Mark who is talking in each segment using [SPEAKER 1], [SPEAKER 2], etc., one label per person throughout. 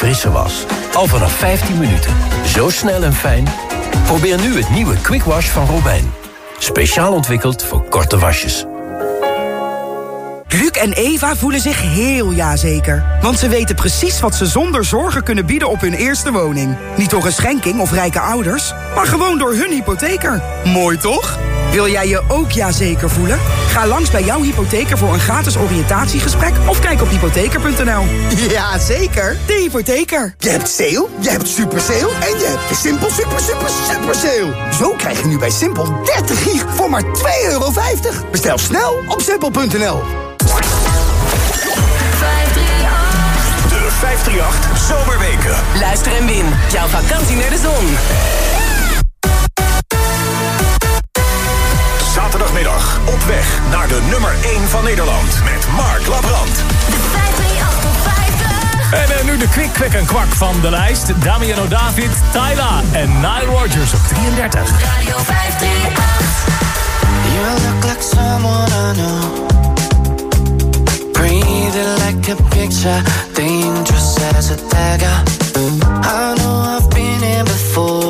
[SPEAKER 1] frisse was. Al vanaf 15 minuten. Zo snel en fijn. Probeer nu het nieuwe Quick Wash van Robijn. Speciaal ontwikkeld voor korte wasjes.
[SPEAKER 2] Luc en Eva voelen zich heel jazeker. Want ze weten precies wat ze zonder zorgen kunnen bieden op hun eerste woning. Niet door een schenking of rijke ouders, maar gewoon door hun hypotheker. Mooi toch? Wil jij je ook jazeker voelen? Ga langs bij jouw hypotheker voor een gratis oriëntatiegesprek... of kijk op hypotheker.nl.
[SPEAKER 3] Ja, zeker.
[SPEAKER 2] De hypotheker.
[SPEAKER 3] Je hebt sale, je hebt super sale en je hebt de Simpel super super super sale. Zo krijg je nu bij Simpel 30 gig voor maar 2,50 euro. Bestel snel op simpel.nl.
[SPEAKER 4] De 538 Zomerweken.
[SPEAKER 5] Luister en win. Jouw vakantie naar de zon.
[SPEAKER 4] Weg naar de nummer 1 van Nederland met Mark Labrand.
[SPEAKER 6] En uh, nu de kwik, kwik en kwak van de lijst. Damiano David, Tyla en Nile Rodgers op 33.
[SPEAKER 7] Radio 538. You look like someone I know. Breathing like a picture, dangerous as a dagger. I know I've been here before.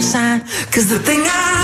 [SPEAKER 7] Shine. Cause the thing I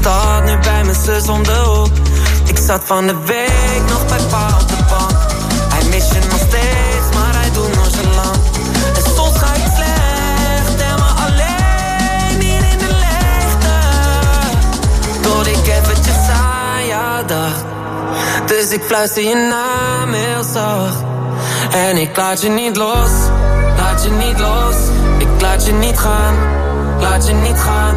[SPEAKER 8] Stad, nu bij mijn zus om de. Ik zat van de week nog bij pa op de bank. Hij mist je nog steeds, maar hij doet nonchalant. En soms ga ik slecht en maar alleen hier in de leegte. Tot ik eventjes aan jou dacht. Dus ik fluister je naam heel zacht. En ik laat je niet los, laat je niet los. Ik laat je niet gaan, laat je niet gaan.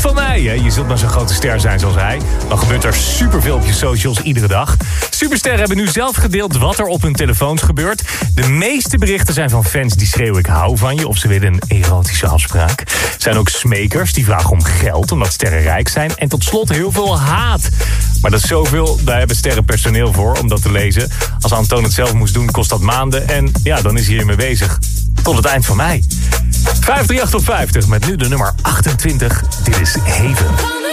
[SPEAKER 8] van
[SPEAKER 6] mei. hè. Je zult maar zo'n grote ster zijn zoals hij. Dan gebeurt er superveel op je socials iedere dag. Supersterren hebben nu zelf gedeeld wat er op hun telefoons gebeurt. De meeste berichten zijn van fans die schreeuwen ik hou van je... of ze willen een erotische afspraak. Er zijn ook smekers die vragen om geld omdat sterren rijk zijn. En tot slot heel veel haat. Maar dat is zoveel, daar hebben sterren personeel voor om dat te lezen. Als Antoon het zelf moest doen, kost dat maanden. En ja, dan is hij hiermee bezig. Tot het eind van mei. 538 op 50 met nu de nummer 28. Dit is Haven.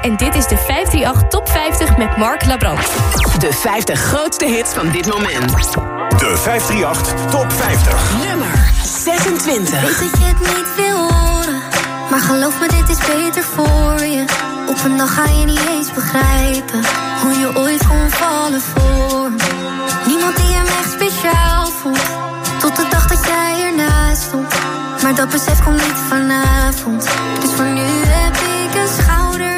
[SPEAKER 9] En dit is de 538 Top 50 met Mark Labrand.
[SPEAKER 5] De 50 grootste hits van dit moment.
[SPEAKER 4] De 538 Top 50.
[SPEAKER 5] Nummer 26.
[SPEAKER 10] Weet dat je het niet wil horen, maar geloof me dit is beter voor je. Op een dag ga je niet eens begrijpen, hoe je ooit kon vallen voor Niemand die hem echt speciaal voelt, tot de dag dat jij ernaast stond. Maar dat besef komt niet vanavond, dus voor nu heb ik een schouder.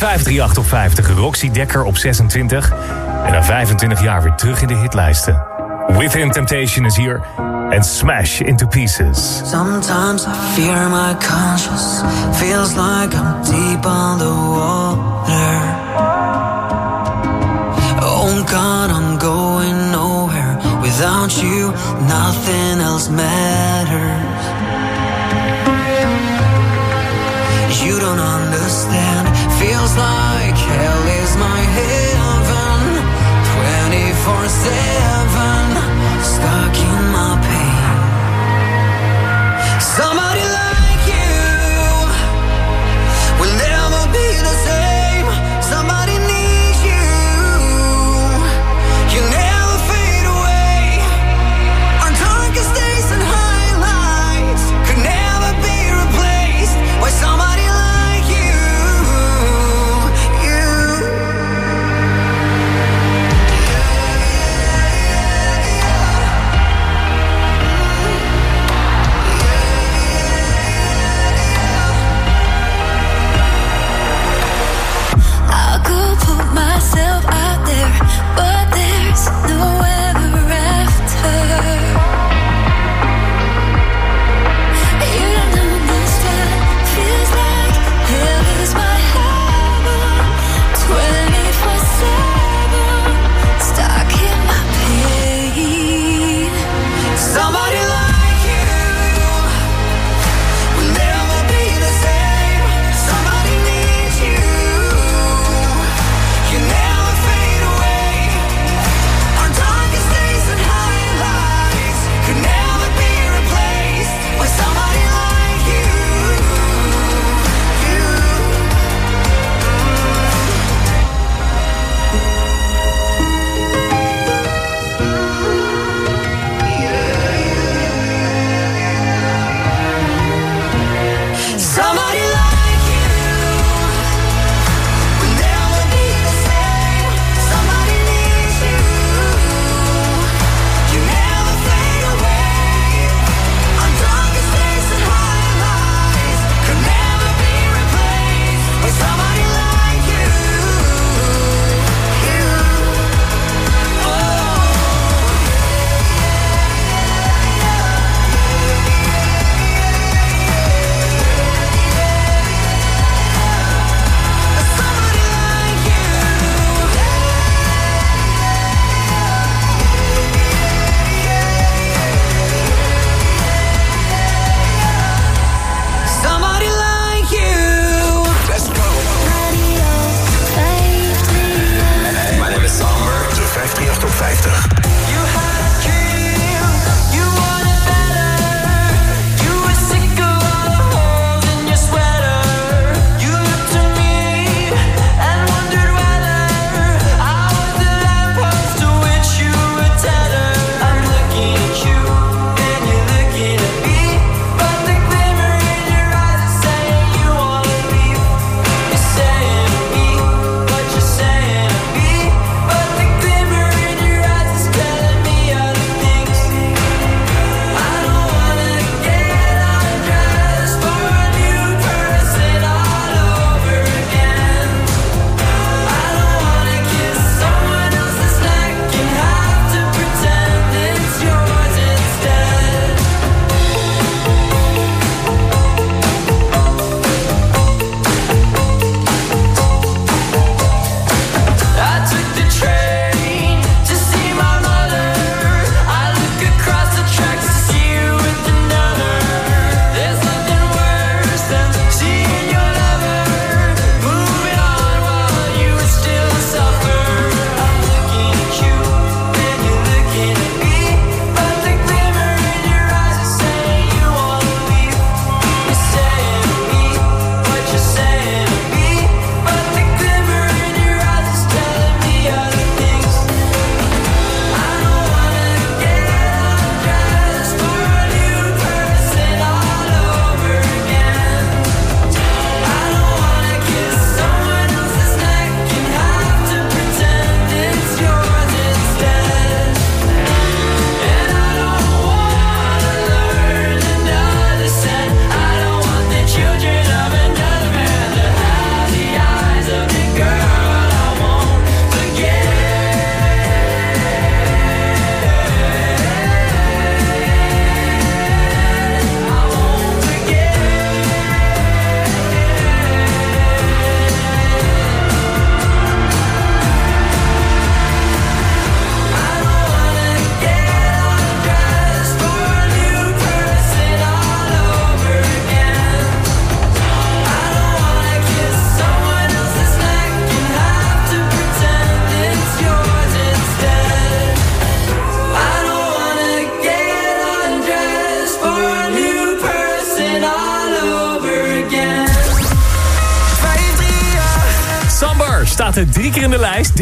[SPEAKER 6] 538 op 50, Roxy Dekker op 26. En na 25 jaar weer terug in de hitlijsten. Within Temptation is hier. En Smash into Pieces.
[SPEAKER 7] Sometimes I fear my conscience. Feels like I'm deep underwater. Oh God, I'm going nowhere. Without you, nothing else matters. You don't understand. Feels like hell is my heaven. 24 7.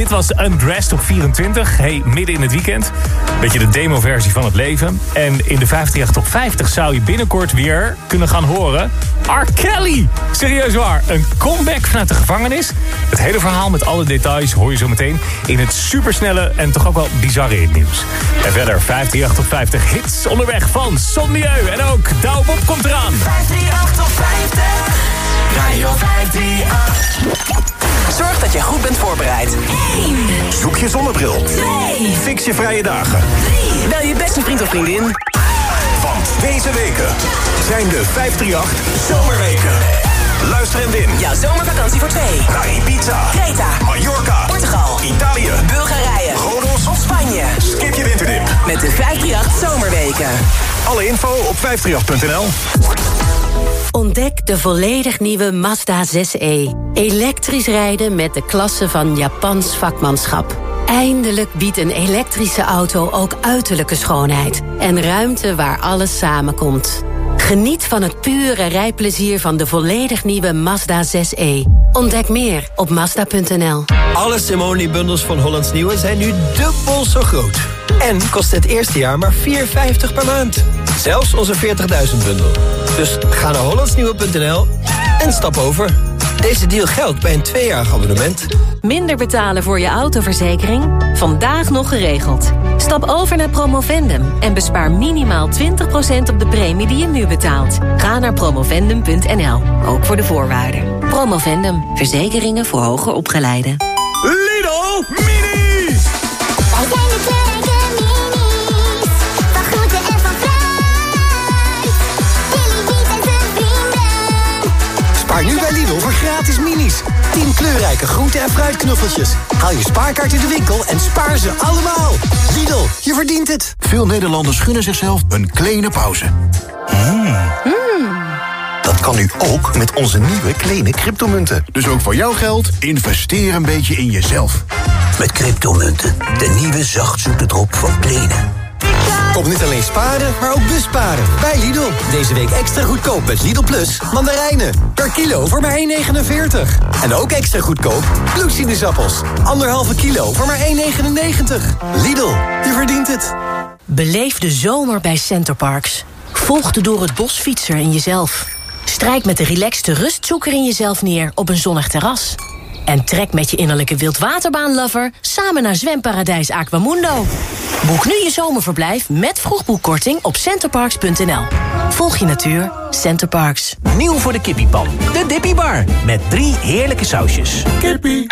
[SPEAKER 6] Dit was Undressed op 24. Hey, midden in het weekend. Beetje de demo-versie van het leven. En in de 538 top 50 zou je binnenkort weer kunnen gaan horen... R. Kelly! Serieus waar, een comeback vanuit de gevangenis. Het hele verhaal met alle details hoor je zo meteen... in het supersnelle en toch ook wel bizarre nieuws. En verder 538 top 50 hits onderweg van Son Milieu. En ook Douw komt eraan.
[SPEAKER 5] 538 top 50. Radio 538. Zorg dat je goed bent voorbereid. 1.
[SPEAKER 4] Zoek je zonnebril.
[SPEAKER 5] 2.
[SPEAKER 4] Fix je vrije dagen.
[SPEAKER 5] 3. Bel je beste vriend of vriendin.
[SPEAKER 4] Want deze weken zijn de 538 Zomerweken. Luister en win.
[SPEAKER 5] Jouw zomervakantie voor twee.
[SPEAKER 4] Naar Ibiza,
[SPEAKER 5] Creta,
[SPEAKER 4] Mallorca,
[SPEAKER 5] Portugal,
[SPEAKER 4] Italië,
[SPEAKER 5] Bulgarije, of Spanje.
[SPEAKER 4] Skip je winterdip.
[SPEAKER 5] Met de 538 Zomerweken.
[SPEAKER 4] Alle info op 538.nl.
[SPEAKER 11] Ontdek de volledig nieuwe Mazda 6e. Elektrisch rijden met de klasse van Japans vakmanschap. Eindelijk biedt een elektrische auto ook uiterlijke schoonheid. En ruimte waar alles samenkomt. Geniet van het pure rijplezier van de volledig nieuwe Mazda 6e. Ontdek meer op Mazda.nl.
[SPEAKER 12] Alle Simone-bundels van Hollands Nieuwe zijn nu dubbel zo groot. En kost het eerste jaar maar 4,50 per maand. Zelfs onze 40.000-bundel. Dus ga naar hollandsnieuwe.nl en stap over. Deze deal geldt bij een tweejarig abonnement.
[SPEAKER 13] Minder betalen voor je autoverzekering? Vandaag nog geregeld. Stap over naar Promovendum en bespaar minimaal 20% op de premie die je nu betaalt. Ga naar promovendum.nl, ook voor de voorwaarden. Promovendum, verzekeringen voor hoger opgeleiden.
[SPEAKER 4] Lidl Mini!
[SPEAKER 3] Spaar nu bij voor gratis minis. 10 kleurrijke groente- en fruitknuffeltjes. Haal je spaarkaart in de winkel en spaar ze allemaal. Lidl, je verdient het.
[SPEAKER 14] Veel Nederlanders gunnen zichzelf een kleine pauze. Dat kan nu ook met onze nieuwe kleine cryptomunten. Dus ook voor jouw geld, investeer een beetje in jezelf.
[SPEAKER 1] Met cryptomunten, de nieuwe zachtzoete drop van Plenen.
[SPEAKER 3] Kom niet alleen sparen, maar ook busparen. Bij Lidl. Deze week extra goedkoop met Lidl Plus mandarijnen. Per kilo voor maar 1,49. En ook extra goedkoop bloedsinusappels. Anderhalve kilo voor maar 1,99. Lidl, je verdient het.
[SPEAKER 15] Beleef de zomer bij Centerparks. Volg de door het bos fietser in jezelf. Strijk met de relaxte rustzoeker in jezelf neer op een zonnig terras. En trek met je innerlijke wildwaterbaanlover samen naar zwemparadijs Aquamundo. Boek nu je zomerverblijf met vroegboekkorting op centerparks.nl. Volg je natuur, Centerparks.
[SPEAKER 16] Nieuw voor de kippiepan. De Dippy Bar. Met drie heerlijke sausjes. Kippie.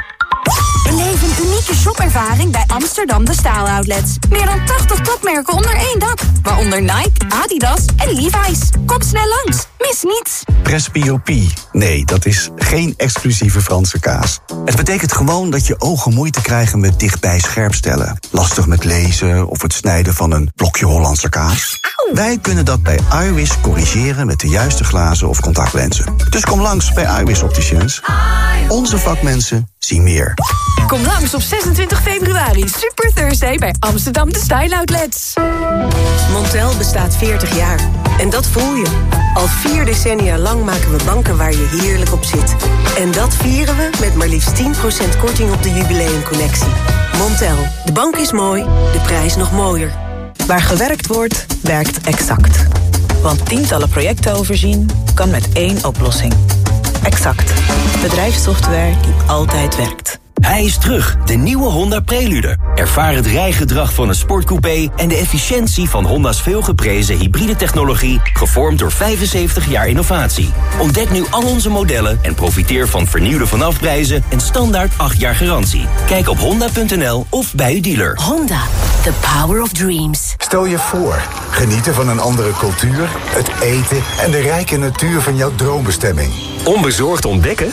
[SPEAKER 17] Beleef een unieke shopervaring bij Amsterdam De Staal Outlets. Meer dan 80 topmerken onder één dak. Waaronder Nike, Adidas en Levi's. Kom snel langs. Mis niets.
[SPEAKER 18] Presbyopie. Nee, dat is geen exclusieve Franse kaas. Het betekent gewoon dat je ogen moeite krijgen met dichtbij scherpstellen. Lastig met lezen of het snijden van een blokje Hollandse kaas. Wij kunnen dat bij iWis corrigeren met de juiste glazen of contactlenzen. Dus kom langs bij iWis Opticians. Onze vakmensen zien meer.
[SPEAKER 17] Kom langs op 26 februari. Super Thursday bij Amsterdam De Style Outlets.
[SPEAKER 19] Montel bestaat 40 jaar. En dat voel je. Al vier decennia lang maken we banken waar je heerlijk op zit. En dat vieren we met maar liefst 10% korting op de jubileumcollectie. Montel, de bank is mooi, de prijs nog mooier.
[SPEAKER 20] Waar gewerkt wordt, werkt Exact. Want tientallen projecten overzien kan met één oplossing. Exact. Bedrijfssoftware die altijd werkt.
[SPEAKER 21] Hij is terug, de nieuwe Honda Prelude. Ervaar het rijgedrag van een sportcoupé en de efficiëntie van Honda's veelgeprezen hybride technologie, gevormd door 75 jaar innovatie. Ontdek nu al onze modellen en profiteer van vernieuwde vanafprijzen en standaard 8 jaar garantie. Kijk op honda.nl of bij uw dealer.
[SPEAKER 15] Honda, the power of dreams.
[SPEAKER 22] Stel je voor, genieten van een andere cultuur, het eten en de rijke natuur van jouw droombestemming.
[SPEAKER 23] Onbezorgd ontdekken?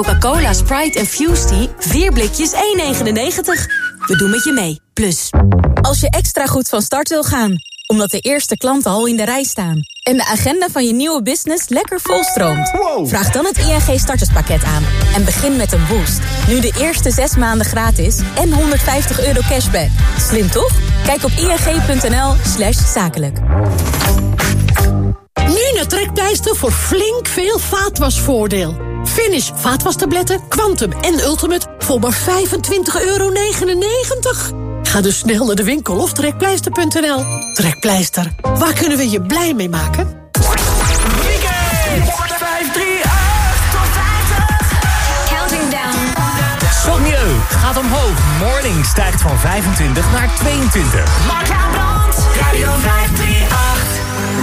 [SPEAKER 24] Coca-Cola, Sprite en Fusty. 4 blikjes 1,99. We doen met je mee. Plus.
[SPEAKER 25] Als je extra goed van start wil gaan, omdat de eerste klanten al in de rij staan... en de agenda van je nieuwe business lekker volstroomt... vraag dan het ING starterspakket aan en begin met een boost. Nu de eerste 6 maanden gratis en 150 euro cashback. Slim toch? Kijk op ing.nl slash zakelijk.
[SPEAKER 26] Nu naar Trekpleister voor flink veel vaatwasvoordeel. Finish vaatwastabletten, Quantum en Ultimate voor maar 25,99 euro. Ga dus snel naar de winkel of trekpleister.nl. Trekpleister, waar kunnen we je blij mee maken?
[SPEAKER 6] Sommieu gaat omhoog. Morning stijgt van 25 naar 22.
[SPEAKER 5] Mark Brand, Radio 538.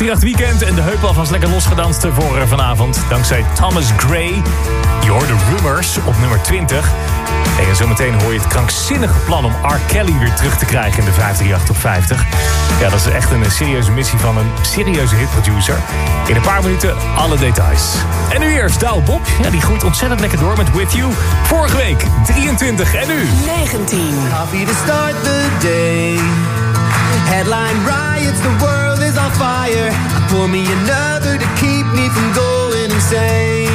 [SPEAKER 6] zaterdagnacht weekend en de heupal alvast lekker losgedanst voor eh, vanavond. Dankzij Thomas Gray. Je hoorde Rumors op nummer 20. En zometeen hoor je het krankzinnige plan om R. Kelly weer terug te krijgen in de 538 op 50. Ja, dat is echt een eh, serieuze missie van een serieuze hitproducer. In een paar minuten alle details. En nu eerst Douw Bob. Ja, die groeit ontzettend lekker door met With You. Vorige week 23 en nu
[SPEAKER 7] 19. Happy to start the day. Headline riots the world. on fire. Pour me another to keep me from going insane.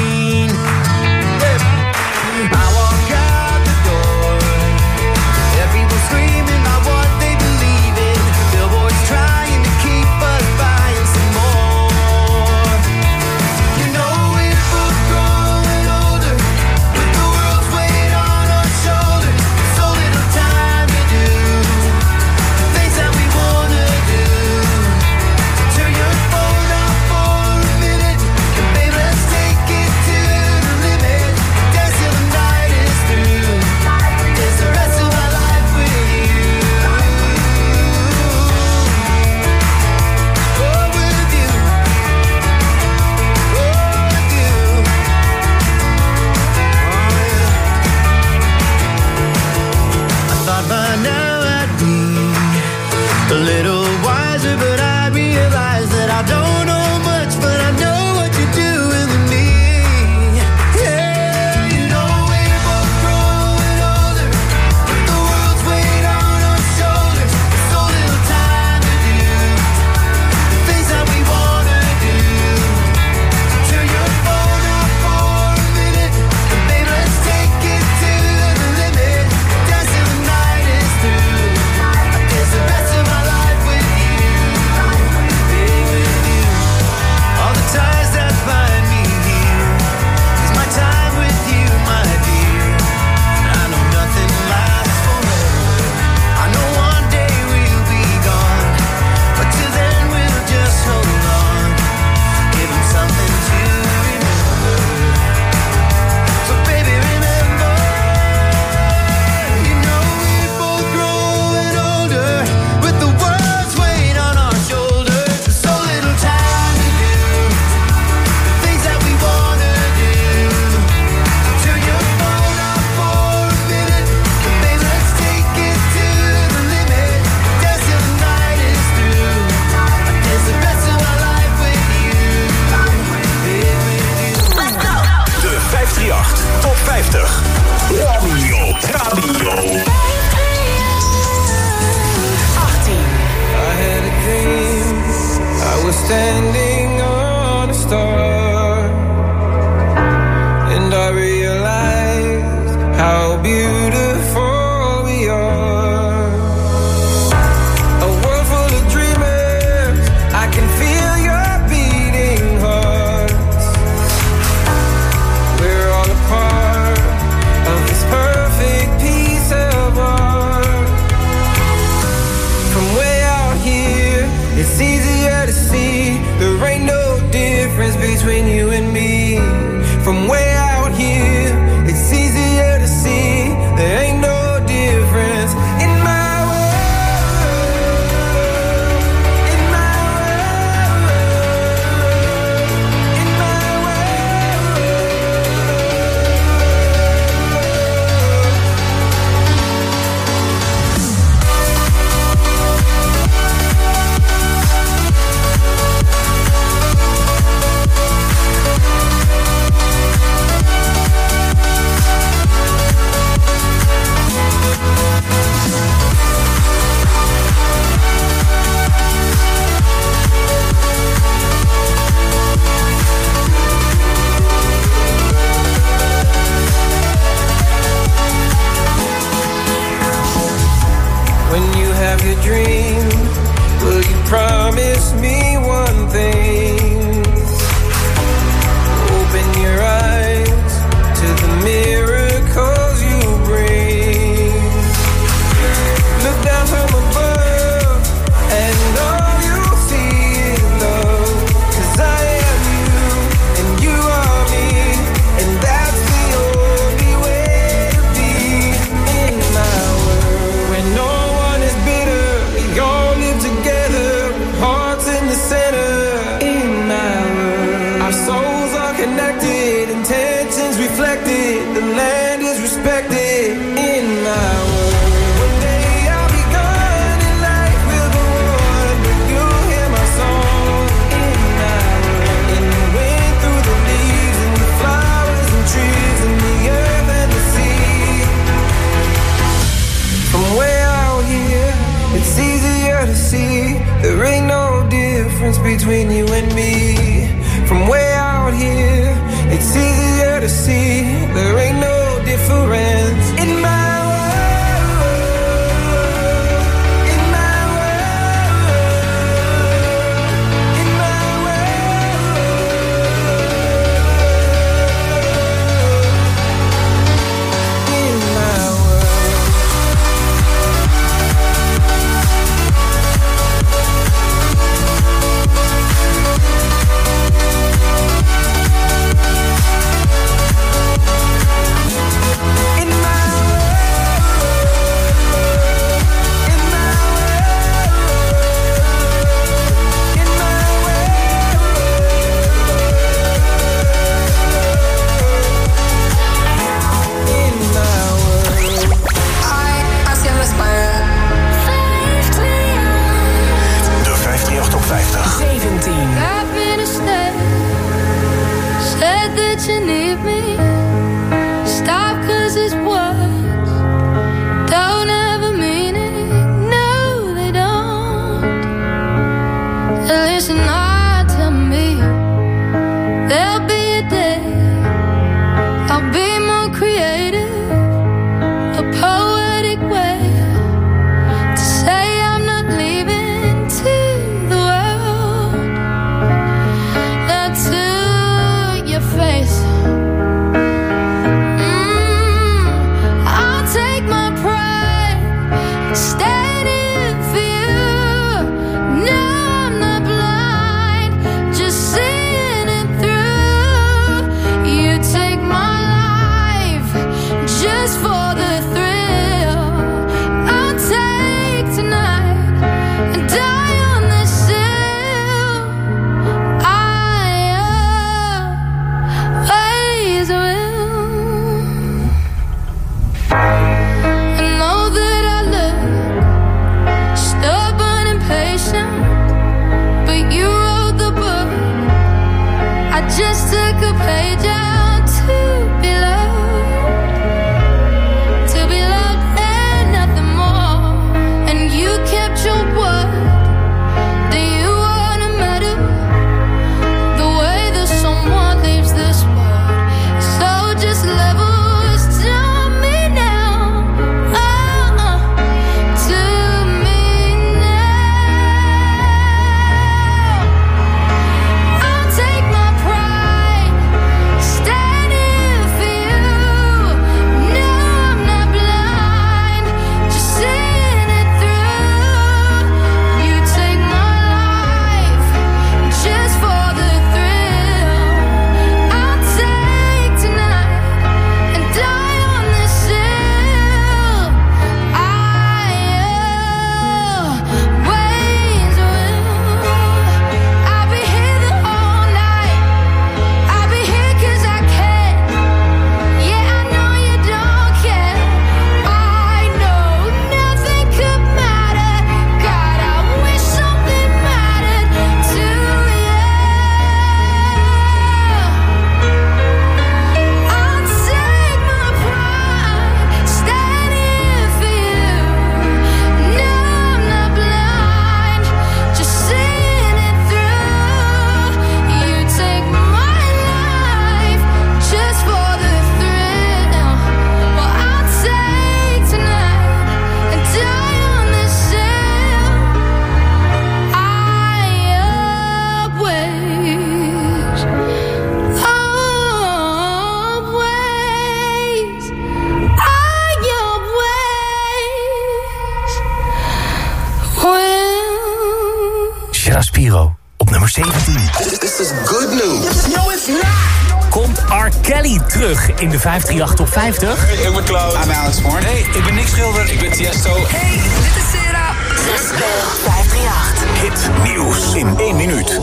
[SPEAKER 7] in
[SPEAKER 27] de 538 Top 50.
[SPEAKER 6] Hey,
[SPEAKER 28] ik ben Cloud. I'm Alex Horn. Hey, ik ben Nick Schilder. Ik ben Tiesto.
[SPEAKER 5] Hey, dit is Sarah. Let's go. 538.
[SPEAKER 4] Hit nieuws in 1 minuut.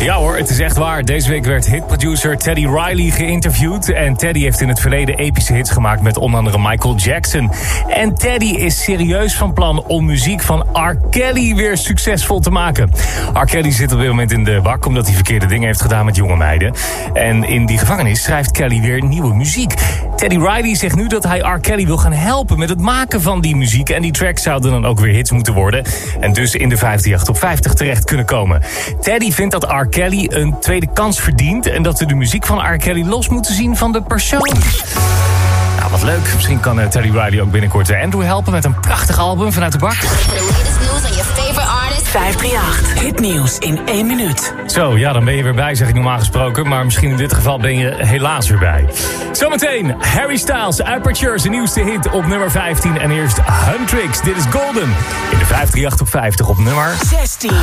[SPEAKER 6] Ja hoor, het is echt waar. Deze week werd hitproducer Teddy Riley geïnterviewd. En Teddy heeft in het verleden epische hits gemaakt met onder andere Michael Jackson. En Teddy is serieus van plan om muziek van R. Kelly weer succesvol te maken. R. Kelly zit op dit moment in de bak omdat hij verkeerde dingen heeft gedaan met jonge meiden. En in die gevangenis schrijft Kelly weer nieuwe muziek. Teddy Riley zegt nu dat hij R. Kelly wil gaan helpen met het maken van die muziek. En die tracks zouden dan ook weer hits moeten worden. En dus in de 58 op 50 terecht kunnen komen. Teddy vindt dat R. Kelly een tweede kans verdient. En dat we de muziek van R. Kelly los moeten zien van de persoon. Nou, wat leuk. Misschien kan eh, Teddy Riley ook binnenkort eh, Andrew helpen met een prachtig album vanuit de bak.
[SPEAKER 15] 538. Hitnieuws in één minuut.
[SPEAKER 6] Zo, ja, dan ben je weer bij, zeg ik normaal gesproken. Maar misschien in dit geval ben je helaas weer bij. Zometeen Harry Styles, Aperture, zijn nieuwste hit op nummer 15. En eerst Huntrix, dit is Golden. In de 538 op 50 op nummer
[SPEAKER 15] 16.
[SPEAKER 29] I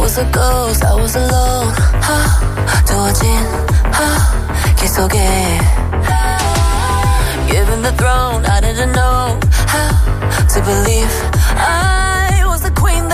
[SPEAKER 29] was a ghost, I was alone. Ha, 두어진 하, 계속해. Given the throne, I didn't know how to believe. I was the queen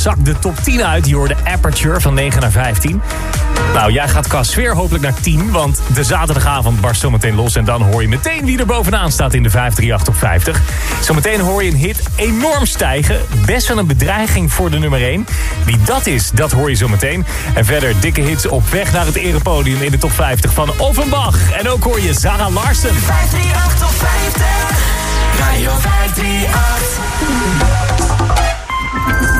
[SPEAKER 6] Zakt de top 10 uit. Je hoorde Aperture van 9 naar 15. Nou, jij gaat qua sfeer hopelijk naar 10. Want de zaterdagavond barst zometeen los. En dan hoor je meteen wie er bovenaan staat in de 538 op 50. Zometeen hoor je een hit enorm stijgen. Best wel een bedreiging voor de nummer 1. Wie dat is, dat hoor je zometeen. En verder dikke hits op weg naar het erepodium in de top 50 van Offenbach. En ook hoor je Zara Larsen.
[SPEAKER 5] 538 op 50. Radio 538.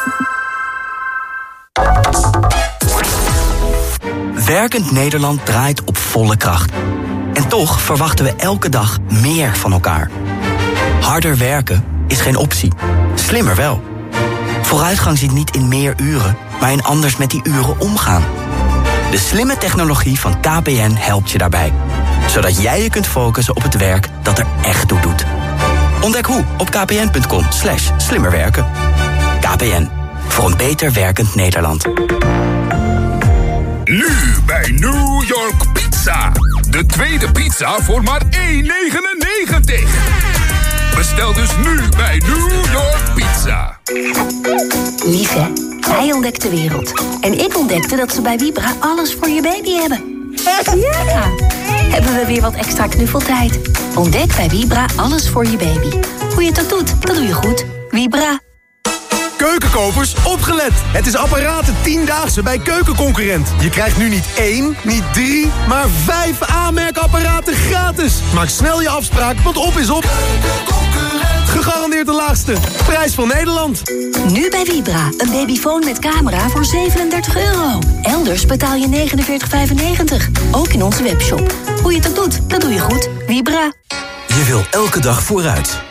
[SPEAKER 30] Werkend Nederland draait op volle kracht. En toch verwachten we elke dag meer van elkaar. Harder werken is geen optie. Slimmer wel. Vooruitgang zit niet in meer uren, maar in anders met die uren omgaan. De slimme technologie van KPN helpt je daarbij. Zodat jij je kunt focussen op het werk dat er echt toe doet. Ontdek hoe op kpn.com slimmerwerken. KPN, voor een beter werkend Nederland.
[SPEAKER 31] Nu bij New York Pizza. De tweede pizza voor maar 1,99. Bestel dus nu bij New York Pizza.
[SPEAKER 32] Lieve, hij ontdekt de wereld. En ik ontdekte dat ze bij Vibra alles voor je baby hebben. Ja! Hebben we weer wat extra knuffeltijd. Ontdek bij Vibra alles voor je baby. Hoe je het doet, dat doe je goed. Vibra.
[SPEAKER 33] Keukenkopers, opgelet! Het is apparaten 10-daagse bij Keukenconcurrent. Je krijgt nu niet één, niet drie, maar vijf aanmerkapparaten gratis. Maak snel je afspraak, want op is op. Gegarandeerd de laagste. Prijs van Nederland.
[SPEAKER 32] Nu bij Vibra. Een babyfoon met camera voor 37 euro. Elders betaal je 49,95. Ook in onze webshop. Hoe je het ook doet, dat doe je goed. Vibra.
[SPEAKER 34] Je wil elke dag vooruit.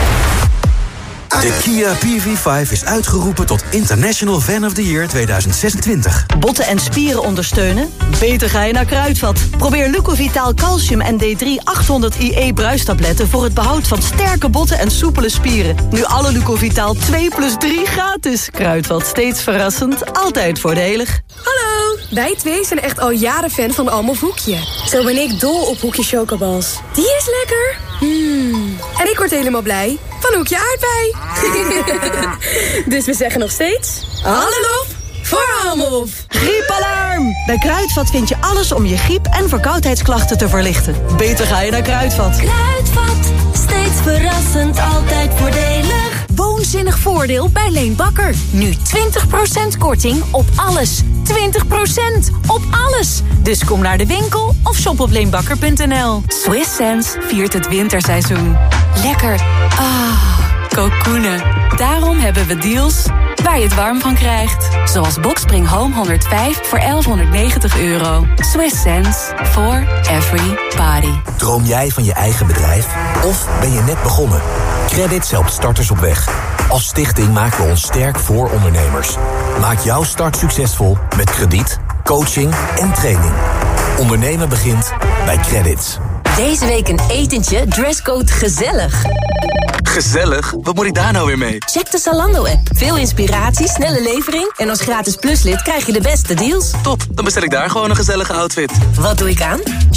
[SPEAKER 34] De Kia PV5 is uitgeroepen tot International Fan of the Year 2026.
[SPEAKER 35] Botten en spieren ondersteunen? Beter ga je naar Kruidvat. Probeer Lucovitaal Calcium en D3 800 IE bruistabletten... voor het behoud van sterke botten en soepele spieren. Nu alle Lucovitaal 2 plus 3 gratis. Kruidvat, steeds verrassend, altijd voordelig.
[SPEAKER 36] Hallo, wij twee zijn echt al jaren fan van Almof Hoekje. Zo ben ik dol op Hoekje Chocobals. Die is lekker. Mm. En ik word helemaal blij van Hoekje Aardbei. dus we zeggen nog steeds... Hallo voor Almof.
[SPEAKER 35] Griepalarm! Bij Kruidvat vind je alles om je griep- en verkoudheidsklachten te verlichten. Beter ga je naar Kruidvat.
[SPEAKER 32] Kruidvat, steeds verrassend, altijd voordelig.
[SPEAKER 24] Woonzinnig voordeel bij Leen Bakker. Nu 20% korting op alles. 20% op alles. Dus kom naar de winkel of shop op leenbakker.nl. Swiss Sense viert het winterseizoen. Lekker. Ah, kokoenen. Daarom hebben we deals waar je het warm van krijgt. Zoals Boxspring Home 105 voor 1190 euro. Swiss sense for every body.
[SPEAKER 23] Droom jij van je eigen bedrijf? Of ben je net begonnen? Credits helpt starters op weg. Als stichting maken we ons sterk voor ondernemers. Maak jouw start succesvol met krediet, coaching en training. Ondernemen begint bij Credits.
[SPEAKER 24] Deze week een etentje, dresscode gezellig.
[SPEAKER 37] Gezellig? Wat moet ik daar nou weer mee?
[SPEAKER 24] Check de Zalando-app. Veel inspiratie, snelle levering... en als gratis pluslid krijg je de beste deals.
[SPEAKER 37] Top, dan bestel ik daar gewoon een gezellige outfit.
[SPEAKER 24] Wat doe ik aan?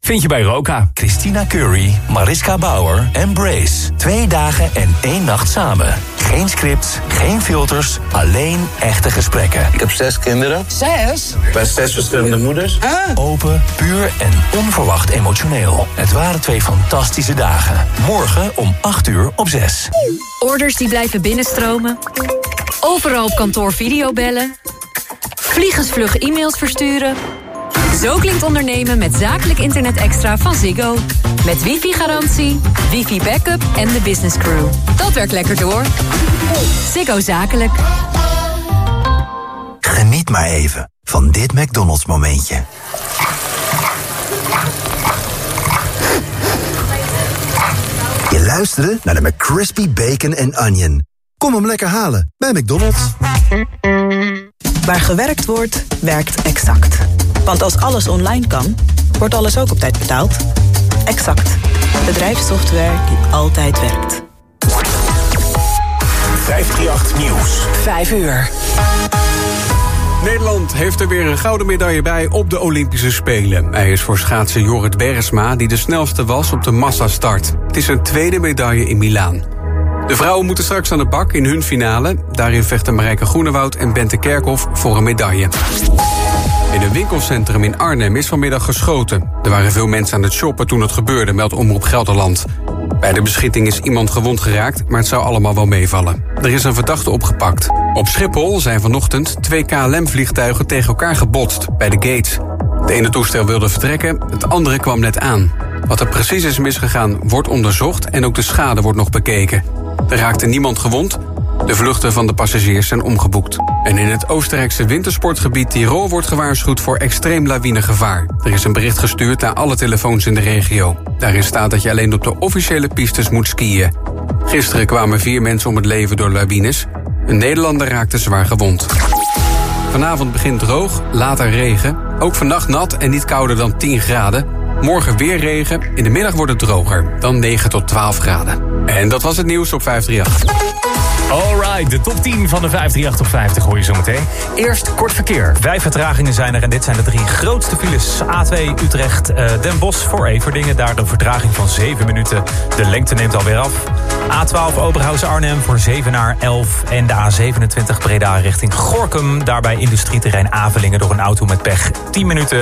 [SPEAKER 38] Vind je bij Roka.
[SPEAKER 1] Christina Curry, Mariska Bauer en Brace. Twee dagen en één nacht samen. Geen scripts, geen filters, alleen echte gesprekken.
[SPEAKER 39] Ik heb zes kinderen.
[SPEAKER 40] Zes?
[SPEAKER 39] Bij zes verschillende moeders.
[SPEAKER 1] Open, puur en onverwacht emotioneel. Het waren twee fantastische dagen. Morgen om 8 uur op 6.
[SPEAKER 15] Orders die blijven binnenstromen. Overal op kantoor videobellen. Vliegensvlug e-mails versturen. Zo klinkt ondernemen met zakelijk internet extra van Ziggo. Met wifi-garantie, wifi-backup en de business crew. Dat werkt lekker door. Ziggo Zakelijk.
[SPEAKER 1] Geniet maar even van dit McDonald's momentje. Je luisterde naar de McCrispy Bacon and Onion. Kom hem lekker halen bij McDonald's.
[SPEAKER 32] Waar gewerkt wordt, werkt Exact. Want als alles online kan, wordt alles ook op tijd betaald. Exact. Bedrijfssoftware die altijd werkt.
[SPEAKER 4] 538 Nieuws.
[SPEAKER 17] 5 uur.
[SPEAKER 41] Nederland heeft er weer een gouden medaille bij op de Olympische Spelen. Hij is voor schaatser Jorrit Bergsma, die de snelste was op de massastart. Het is een tweede medaille in Milaan. De vrouwen moeten straks aan de bak in hun finale. Daarin vechten Marijke Groenewoud en Bente Kerkhoff voor een medaille. In een winkelcentrum in Arnhem is vanmiddag geschoten. Er waren veel mensen aan het shoppen toen het gebeurde, meldt Omroep Gelderland. Bij de beschieting is iemand gewond geraakt, maar het zou allemaal wel meevallen. Er is een verdachte opgepakt. Op Schiphol zijn vanochtend twee KLM-vliegtuigen tegen elkaar gebotst bij de gates. Het ene toestel wilde vertrekken, het andere kwam net aan. Wat er precies is misgegaan wordt onderzocht en ook de schade wordt nog bekeken. Er raakte niemand gewond. De vluchten van de passagiers zijn omgeboekt. En in het Oostenrijkse wintersportgebied Tirol wordt gewaarschuwd voor extreem lawinegevaar. Er is een bericht gestuurd naar alle telefoons in de regio. Daarin staat dat je alleen op de officiële pistes moet skiën. Gisteren kwamen vier mensen om het leven door lawines. Een Nederlander raakte zwaar gewond. Vanavond begint droog, later regen. Ook vannacht nat en niet kouder dan 10 graden. Morgen weer regen, in de middag wordt het droger. Dan 9 tot 12 graden. En dat was het nieuws op 538.
[SPEAKER 38] Alright, de top 10 van de 538 op 50 hoor je zo meteen. Eerst kort verkeer.
[SPEAKER 6] Vijf vertragingen zijn er en dit zijn de drie grootste files. A2 Utrecht, uh, Den Bosch voor Everdingen. Daar een vertraging van 7 minuten. De lengte neemt alweer af. A12 Oberhausen Arnhem voor 7 naar 11. En de A27 Breda richting Gorkum. Daarbij industrieterrein Avelingen door een auto met pech. 10 minuten